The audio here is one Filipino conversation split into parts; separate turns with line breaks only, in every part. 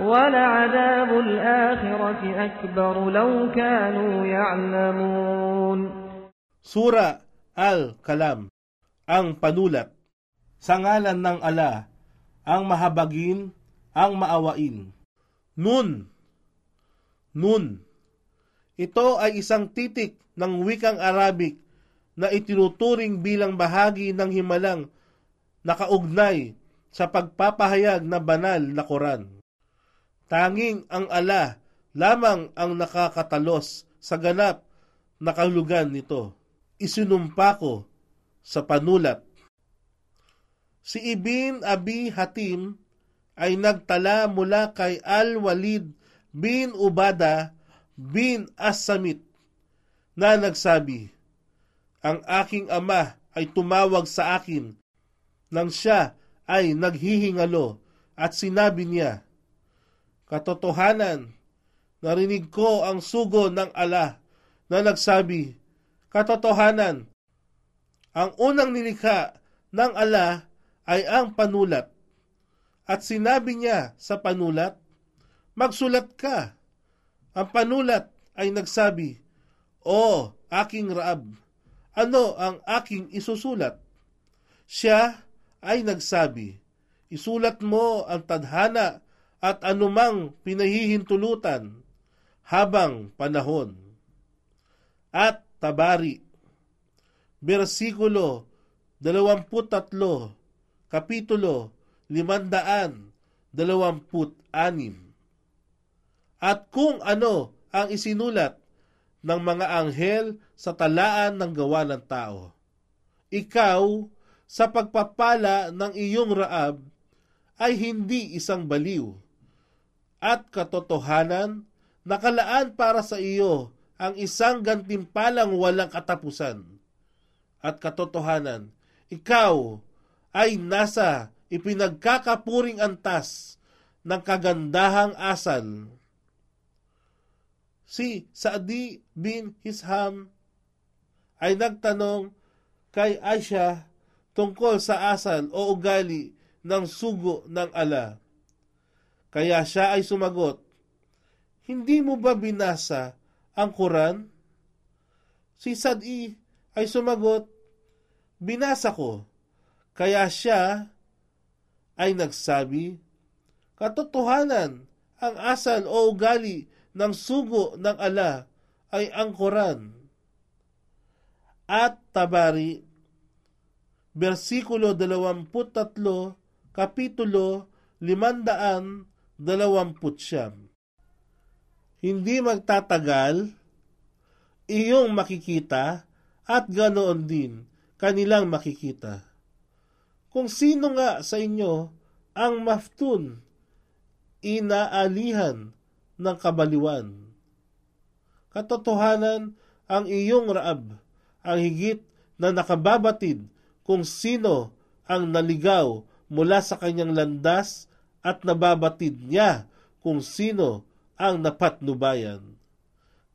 ولعذاب الآخرة أكبر لو كانوا يعلمون
Sura Al-Kalam, ang panulat. Sa ngalan ng ala, ang mahabagin, ang maawain. Nun. Nun. Ito ay isang titik ng wikang Arabic na itinuturing bilang bahagi ng himalang nakaugnay sa pagpapahayag na banal na Quran. Tanging ang ala lamang ang nakakatalos sa ganap na kahulugan nito isinumpa ko sa panulat. Si Ibn Abi Hatim ay nagtala mula kay Al-Walid bin Ubada bin As-Samit na nagsabi, Ang aking ama ay tumawag sa akin nang siya ay naghihingalo at sinabi niya, Katotohanan, narinig ko ang sugo ng ala na nagsabi, katotohanan. Ang unang nilikha ng ala ay ang panulat. At sinabi niya sa panulat, magsulat ka. Ang panulat ay nagsabi, O aking Raab, ano ang aking isusulat? Siya ay nagsabi, isulat mo ang tadhana at anumang pinahihintulutan habang panahon. At Tabari, versikulo 23, Kapitulo 526 At kung ano ang isinulat ng mga anghel sa talaan ng gawa ng tao. Ikaw, sa pagpapala ng iyong raab, ay hindi isang baliw. At katotohanan, nakalaan para sa iyo ang isang gantimpalang walang katapusan. At katotohanan, ikaw ay nasa ipinagkakapuring antas ng kagandahang asal si Saadi bin Hisham ay nagtanong kay Aisha tungkol sa asal o ugali ng sugo ng ala. Kaya siya ay sumagot, Hindi mo ba binasa ang Quran? Si Sadi ay sumagot, Binasa ko. Kaya siya ay nagsabi, Katotohanan, ang asal o ugali ng sugo ng ala ay ang Quran. At Tabari, versikulo 23, kapitulo 520 Hindi magtatagal, iyong makikita at ganoon din kanilang makikita. Kung sino nga sa inyo ang maftun, inaalihan ng kabaliwan. Katotohanan ang iyong raab, ang higit na nakababatid kung sino ang naligaw mula sa kanyang landas at nababatid niya kung sino ang napatnubayan.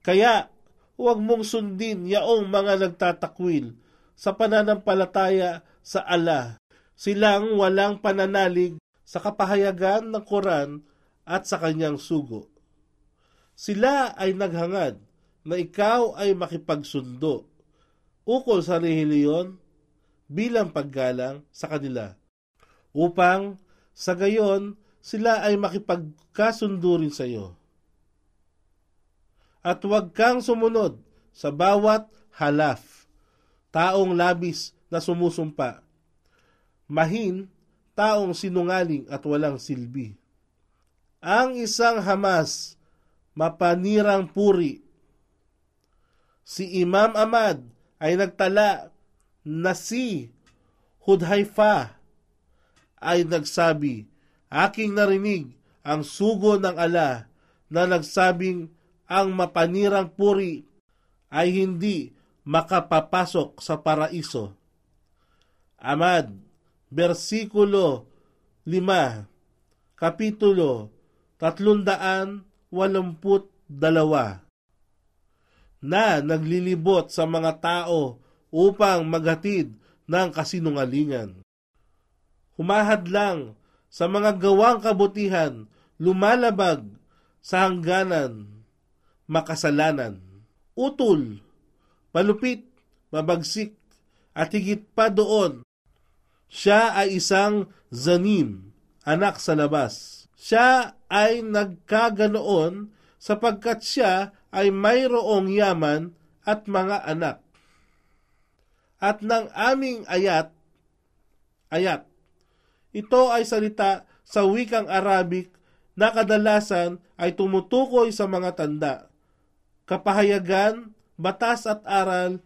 Kaya huwag mong sundin yaong mga nagtatakwil sa pananampalataya sa ala. Silang walang pananalig sa kapahayagan ng Quran at sa kanyang sugo. Sila ay naghangad na ikaw ay makipagsundo ukol sa relihiyon bilang paggalang sa kanila upang sa gayon sila ay makipagkasundo rin sa iyo. At huwag kang sumunod sa bawat halaf, taong labis na sumusumpa, mahin, taong sinungaling at walang silbi. Ang isang Hamas mapanirang puri. Si Imam Ahmad ay nagtala na si Hudhaifa ay nagsabi, Aking narinig ang sugo ng ala na nagsabing ang mapanirang puri ay hindi makapapasok sa paraiso. Amad, versikulo 5, kapitulo 300 walumput dalawa na naglilibot sa mga tao upang maghatid ng kasinungalingan. Humahad lang sa mga gawang kabutihan, lumalabag sa hangganan, makasalanan. Utol, palupit, mabagsik, at higit pa doon, siya ay isang zanim, anak sa labas. Siya ay nagkaganoon sapagkat siya ay mayroong yaman at mga anak. At ng aming ayat, ayat, ito ay salita sa wikang Arabic na kadalasan ay tumutukoy sa mga tanda, kapahayagan, batas at aral,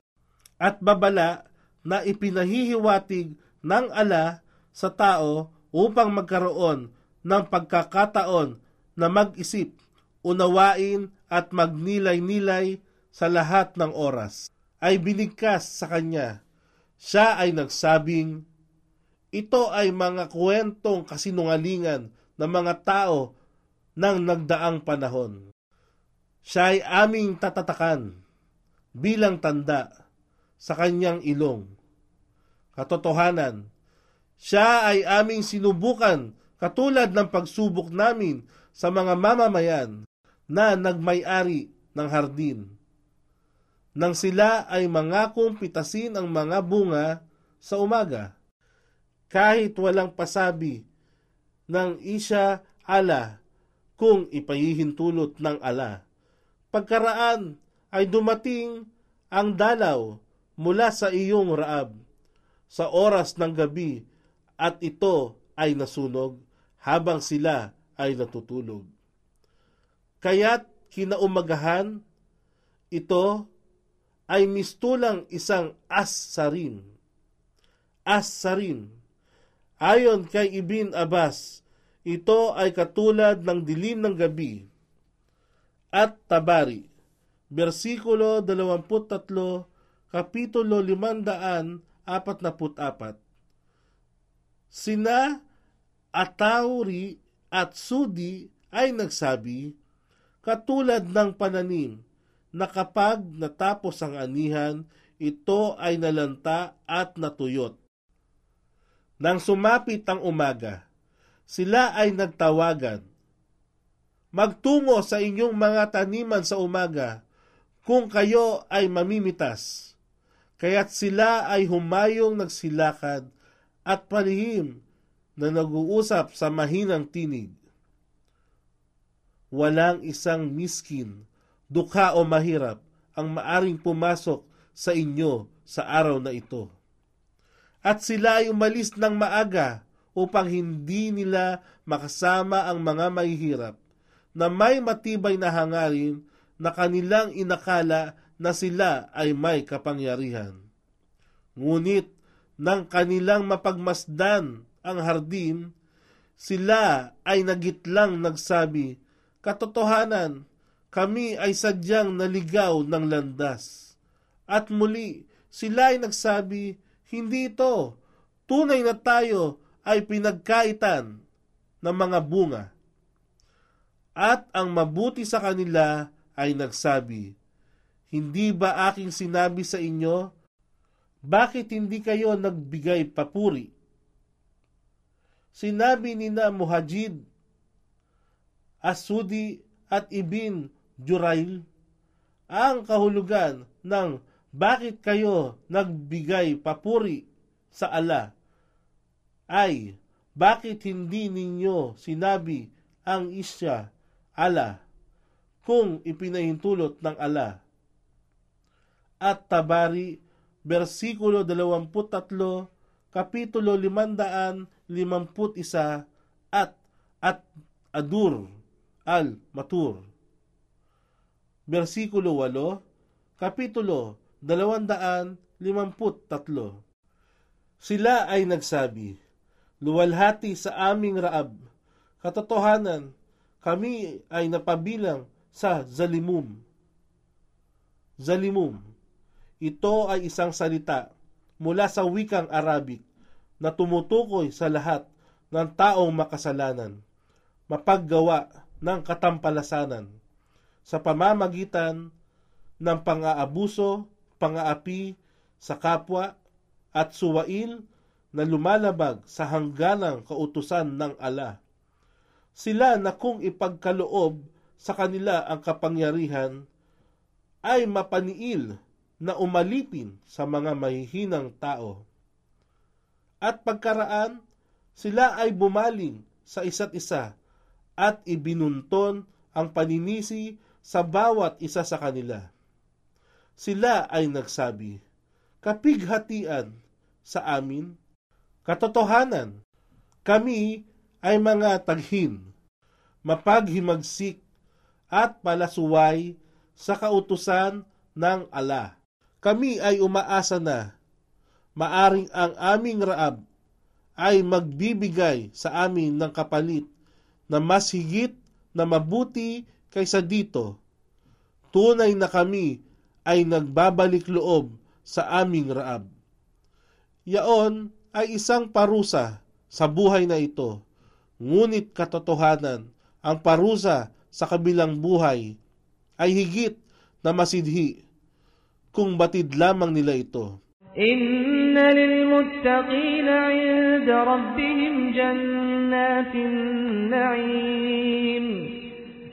at babala na ipinahihiwatig ng ala sa tao upang magkaroon ng pagkakataon na mag-isip, unawain at magnilay-nilay sa lahat ng oras. Ay binigkas sa kanya. Siya ay nagsabing, ito ay mga kwentong kasinungalingan ng mga tao ng nagdaang panahon. Siya ay aming tatatakan bilang tanda sa kanyang ilong. Katotohanan, siya ay aming sinubukan katulad ng pagsubok namin sa mga mamamayan na nagmay-ari ng hardin. Nang sila ay mangakong pitasin ang mga bunga sa umaga, kahit walang pasabi ng isya ala kung ipahihintulot ng ala. Pagkaraan ay dumating ang dalaw mula sa iyong raab. Sa oras ng gabi at ito ay nasunog habang sila ay natutulog. Kaya't kinaumagahan, ito ay mistulang isang as-sarin. As-sarin. Ayon kay Ibn Abbas, ito ay katulad ng dilim ng gabi. At Tabari, versikulo 23, kapitulo 544. Sina Atauri at Sudi ay nagsabi, katulad ng pananim na kapag natapos ang anihan, ito ay nalanta at natuyot. Nang sumapit ang umaga, sila ay nagtawagan, Magtungo sa inyong mga taniman sa umaga, kung kayo ay mamimitas. Kaya't sila ay humayong nagsilakad at palihim na nag-uusap sa mahinang tinig. Walang isang miskin, dukha o mahirap ang maaring pumasok sa inyo sa araw na ito. At sila ay umalis ng maaga upang hindi nila makasama ang mga mahihirap na may matibay na hangarin na kanilang inakala na sila ay may kapangyarihan. Ngunit nang kanilang mapagmasdan ang hardin, sila ay nagitlang nagsabi, Katotohanan, kami ay sadyang naligaw ng landas. At muli, sila ay nagsabi, Hindi ito, tunay na tayo ay pinagkaitan ng mga bunga. At ang mabuti sa kanila ay nagsabi, Hindi ba aking sinabi sa inyo, bakit hindi kayo nagbigay papuri? Sinabi ni na Muhajid, Asudi at Ibin Jurail, ang kahulugan ng bakit kayo nagbigay papuri sa ala ay bakit hindi ninyo sinabi ang isya ala kung ipinahintulot ng ala. At Tabari, versikulo 23, kapitulo 551 at at Adur al-Matur. Versikulo 8, kapitulo 253. Sila ay nagsabi, Luwalhati sa aming raab, katotohanan, kami ay napabilang sa zalimum. Zalimum. Ito ay isang salita mula sa wikang Arabic na tumutukoy sa lahat ng taong makasalanan, mapaggawa ng katampalasanan sa pamamagitan ng pang-aabuso, pang-aapi sa kapwa at suwail na lumalabag sa hangganang kautusan ng ala sila na kung ipagkaloob sa kanila ang kapangyarihan ay mapaniil na umalipin sa mga mahihinang tao. At pagkaraan, sila ay bumaling sa isa't isa at ibinunton ang paninisi sa bawat isa sa kanila. Sila ay nagsabi, kapighatian sa amin, katotohanan, kami ay mga taghin, mapaghimagsik at palasuway sa kautusan ng ala. Kami ay umaasa na maaring ang aming raab ay magbibigay sa amin ng kapalit na mas higit na mabuti kaysa dito. Tunay na kami ay nagbabalik loob sa aming raab. Yaon ay isang parusa sa buhay na ito Ngunit katotohanan, ang parusa sa kabilang buhay ay higit na masidhi kung batid lamang nila ito.
Inna lilmuttaqina 'inda rabbihim jannatin na'im.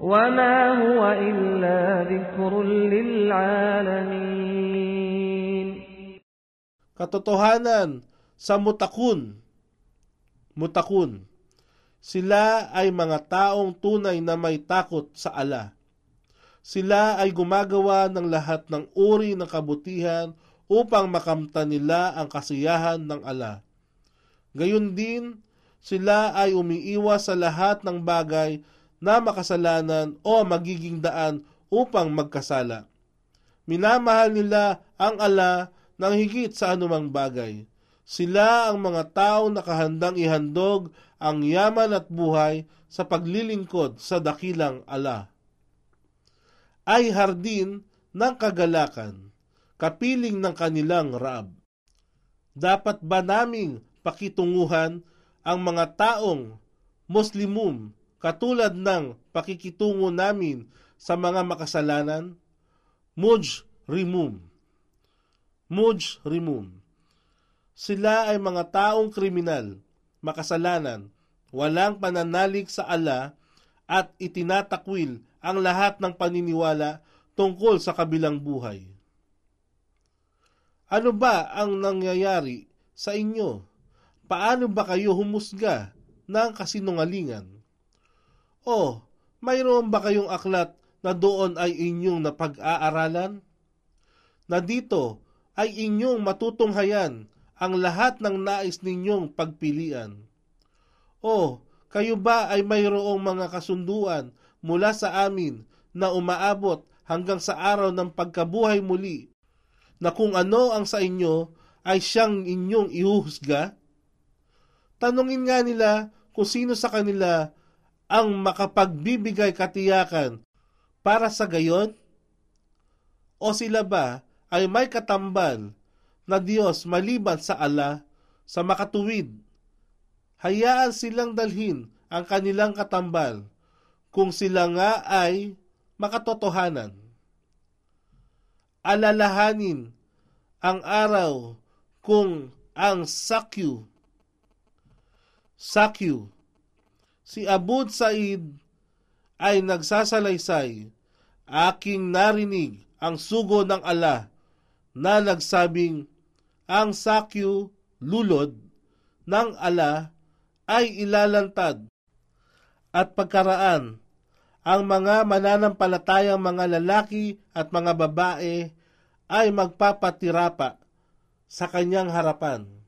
وما هو إلا ذكر للعالمين
Katotohanan sa mutakun. Mutakun. Sila ay mga taong tunay na may takot sa ala. Sila ay gumagawa ng lahat ng uri ng kabutihan upang makamta nila ang kasiyahan ng ala. Gayun din, sila ay umiiwas sa lahat ng bagay na makasalanan o magiging daan upang magkasala. Minamahal nila ang ala ng higit sa anumang bagay. Sila ang mga taong nakahandang ihandog ang yaman at buhay sa paglilingkod sa dakilang ala. Ay hardin ng kagalakan, kapiling ng kanilang raab. Dapat ba naming pakitunguhan ang mga taong Muslimum katulad ng pakikitungo namin sa mga makasalanan? Muj rimum. Muj rimum. Sila ay mga taong kriminal, makasalanan, walang pananalig sa ala at itinatakwil ang lahat ng paniniwala tungkol sa kabilang buhay. Ano ba ang nangyayari sa inyo? Paano ba kayo humusga ng kasinungalingan? O, mayroon ba kayong aklat na doon ay inyong napag-aaralan? Na dito ay inyong matutunghayan ang lahat ng nais ninyong pagpilian. O, kayo ba ay mayroong mga kasunduan mula sa amin na umaabot hanggang sa araw ng pagkabuhay muli na kung ano ang sa inyo ay siyang inyong ihuhusga? Tanungin nga nila kung sino sa kanila ang makapagbibigay katiyakan para sa gayon? O sila ba ay may katambal na Diyos maliban sa ala sa makatuwid. Hayaan silang dalhin ang kanilang katambal kung sila nga ay makatotohanan. Alalahanin ang araw kung ang sakyu sakyu si Abud Said ay nagsasalaysay aking narinig ang sugo ng ala na nagsabing ang sakyu lulod ng ala ay ilalantad at pagkaraan ang mga mananampalatayang mga lalaki at mga babae ay magpapatirapa sa kanyang harapan.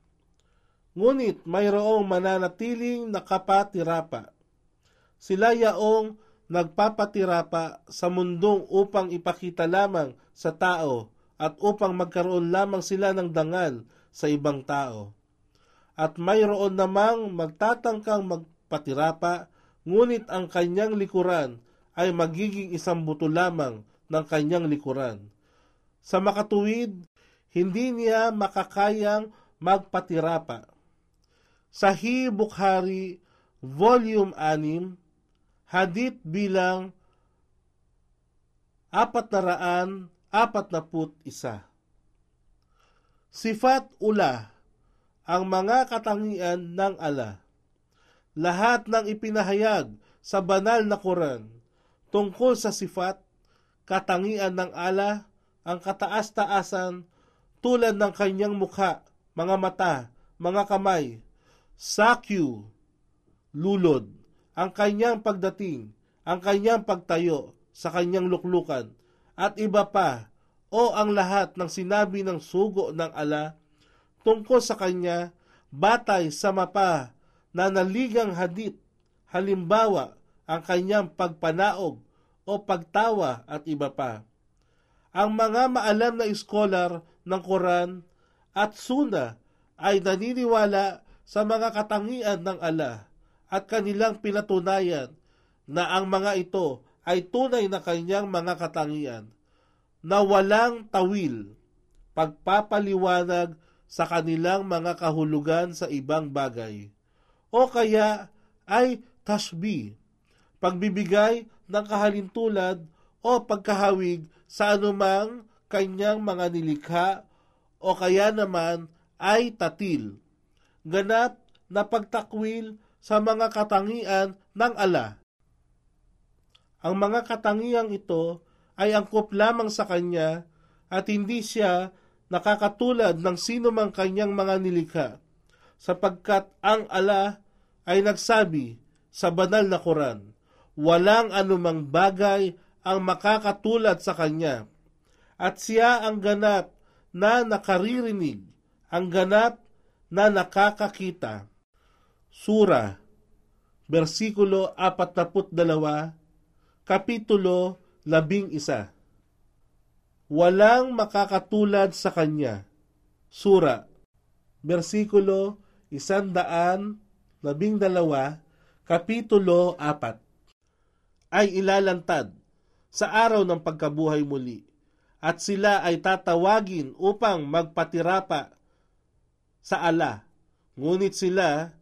Ngunit mayroong mananatiling nakapatirapa. Sila yaong nagpapatirapa sa mundong upang ipakita lamang sa tao at upang magkaroon lamang sila ng dangal sa ibang tao. At mayroon namang magtatangkang magpatirapa, ngunit ang kanyang likuran ay magiging isang buto lamang ng kanyang likuran. Sa makatuwid, hindi niya makakayang magpatirapa. Sahih Bukhari, Volume 6, Hadith bilang apat na raan, apat na put isa. Sifat ula, ang mga katangian ng ala. Lahat ng ipinahayag sa banal na Quran tungkol sa sifat, katangian ng ala, ang kataas-taasan tulad ng kanyang mukha, mga mata, mga kamay, sakyu, lulod, ang kanyang pagdating, ang kanyang pagtayo sa kanyang luklukan, at iba pa, o ang lahat ng sinabi ng sugo ng ala tungkol sa kanya, batay sa mapa na naligang hadit, halimbawa, ang kanyang pagpanaog o pagtawa at iba pa. Ang mga maalam na iskolar ng Quran at Suna ay naniniwala sa mga katangian ng ala at kanilang pinatunayan na ang mga ito ay tunay na kanyang mga katangian na walang tawil, pagpapaliwanag sa kanilang mga kahulugan sa ibang bagay. O kaya ay tashbih, pagbibigay ng kahalintulad o pagkahawig sa anumang kanyang mga nilikha o kaya naman ay tatil. Ganap na pagtakwil sa mga katangian ng ala. Ang mga katangiang ito ay angkop lamang sa kanya at hindi siya nakakatulad ng sino mang kanyang mga nilikha sapagkat ang ala ay nagsabi sa banal na Quran, walang anumang bagay ang makakatulad sa kanya. At siya ang ganap na nakaririnig, ang ganap na nakakakita. Sura, versikulo 42, kapitulo 11. Walang makakatulad sa kanya. Sura, versikulo 112, kapitulo 4. Ay ilalantad sa araw ng pagkabuhay muli at sila ay tatawagin upang magpatirapa sa ala. Ngunit sila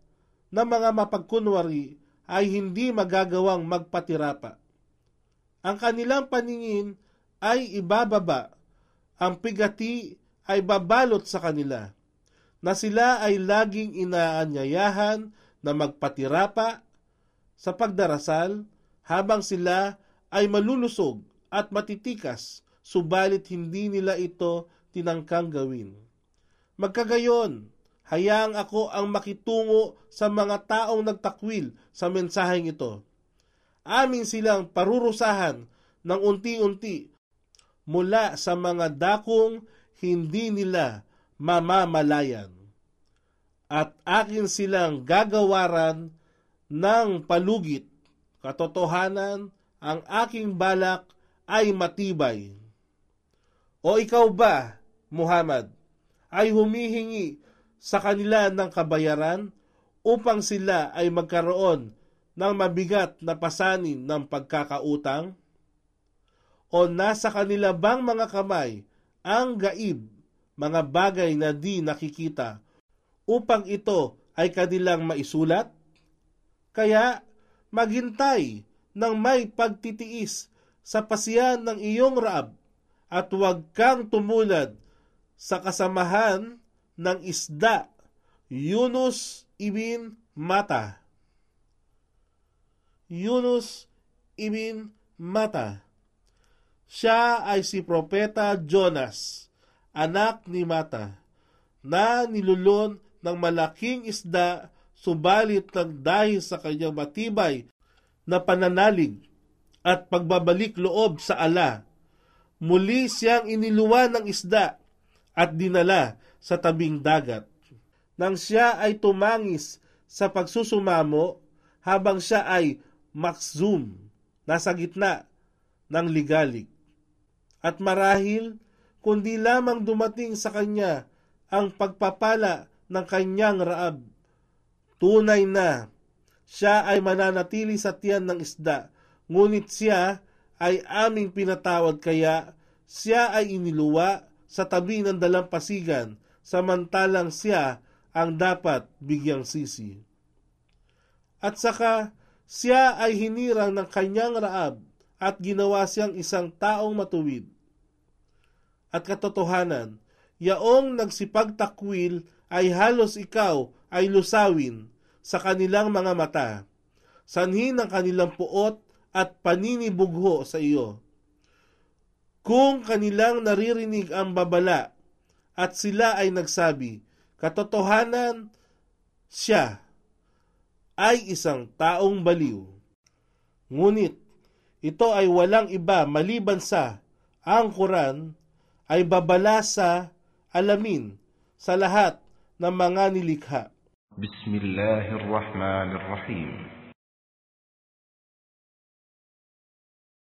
na mga mapagkunwari ay hindi magagawang magpatirapa. Ang kanilang paningin ay ibababa, ang pigati ay babalot sa kanila, na sila ay laging inaanyayahan na magpatirapa sa pagdarasal habang sila ay malulusog at matitikas, subalit hindi nila ito tinangkang gawin. Magkagayon, hayaang ako ang makitungo sa mga taong nagtakwil sa mensaheng ito. Amin silang parurusahan ng unti-unti mula sa mga dakong hindi nila mamamalayan. At akin silang gagawaran ng palugit, katotohanan ang aking balak ay matibay. O ikaw ba, Muhammad, ay humihingi sa kanila ng kabayaran upang sila ay magkaroon ng mabigat na pasanin ng pagkakautang? O nasa kanila bang mga kamay ang gaib, mga bagay na di nakikita, upang ito ay kanilang maisulat? Kaya maghintay ng may pagtitiis sa pasiyan ng iyong raab at huwag kang tumulad sa kasamahan ng isda, Yunus ibn Mata. Yunus ibn Mata. Siya ay si Propeta Jonas, anak ni Mata, na nilulon ng malaking isda subalit ng dahil sa kanyang matibay na pananalig at pagbabalik loob sa ala. Muli siyang iniluwan ng isda at dinala sa tabing dagat. Nang siya ay tumangis sa pagsusumamo habang siya ay makzum, nasa gitna ng ligalig. At marahil, kundi lamang dumating sa kanya ang pagpapala ng kanyang raab. Tunay na siya ay mananatili sa tiyan ng isda, ngunit siya ay aming pinatawad kaya siya ay iniluwa sa tabi ng dalampasigan samantalang siya ang dapat bigyang sisi. At saka siya ay hinirang ng kanyang raab at ginawa siyang isang taong matuwid. At katotohanan, yaong nagsipagtakwil ay halos ikaw ay lusawin sa kanilang mga mata, sanhin ng kanilang puot at paninibugho sa iyo kung kanilang naririnig ang babala at sila ay nagsabi, katotohanan siya ay isang taong baliw. Ngunit ito ay walang iba maliban sa ang Quran ay babala sa alamin sa lahat ng mga nilikha.
Bismillahirrahmanirrahim.